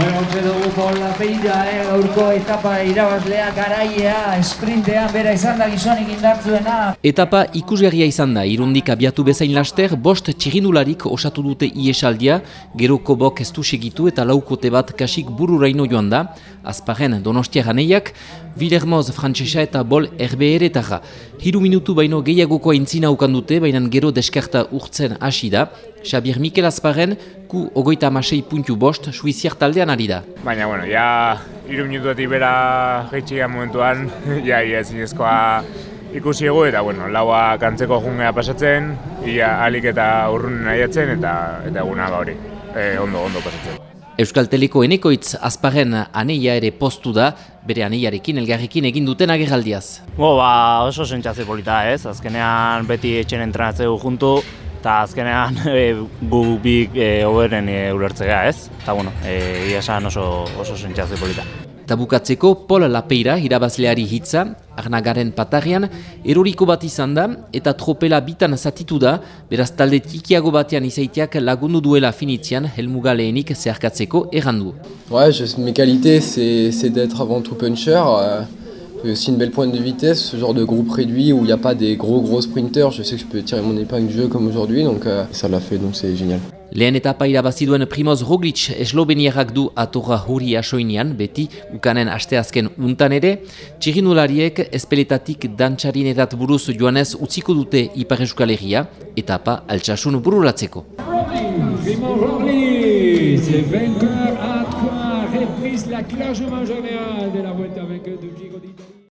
Bueno, ontsa dugu Paul Lapeira, eh, gaurko etapa irabazlea, garaia, sprintean bera izan da gizonik indartzuena. Etapa ikusgarria izan da, irundik abiatu bezain laster, bost txirindularik osatu dute iesaldia, gero kobok ez du segitu eta laukote bat kasik bururaino joan da, azparen donostia ganeiak, Villermoz frantsesa eta bol RBR eta Hiru minutu baino gehiagoko aintzina ukan dute, baina gero deskarta urtzen hasi da. Xabier Mikel Azparen, ku ogoita amasei puntu bost, suiziar taldean ari da. Baina, bueno, ja, hiru minutuetik bera geitxiga momentuan, ja, ia zinezkoa ikusi egu, eta, bueno, laua kantzeko jungea pasatzen, ia alik eta urrunen nahiatzen, eta, eta eguna ba hori, e, ondo, ondo pasatzen. Euskal Teleko enekoitz azparen aneia ere postu da, bere aneiarekin elgarrekin egin duten agerraldiaz. Bo, ba, oso sentzazio polita ez, azkenean beti etxen entrenatzeu juntu, eta azkenean e, gu bik e, oberen e, ulertzea ez, eta bueno, e, ia esan oso, oso sentzazio polita. Eta bukatzeko Pol Lapeira irabazleari hitza, arnagaren patarrian, eroriko bat izan da eta tropela bitan zatitu da, beraz talde tikiago batean izaiteak lagundu duela finitzian helmuga lehenik zeharkatzeko errandu. Ouais, je, mes qualités c'est d'être avant tout puncher, euh, aussi une belle pointe de vitesse, ce genre de groupe réduit où il n'y a pas des gros gros sprinters, je sais que je peux tirer mon épingle du jeu comme aujourd'hui, donc euh, ça l'a fait, donc c'est génial. Lehen etapa irabaziduen Primoz Roglic esloveniarrak du atorra huri asoinean, beti ukanen asteazken untan ere, txirinulariek espeletatik dantxarinetat buruz joanez utziko dute Ipar Euskal Herria, etapa altsasun bururatzeko. Primoz Roglic, la classement général de la Vuelta avec Dugigo d'Italie.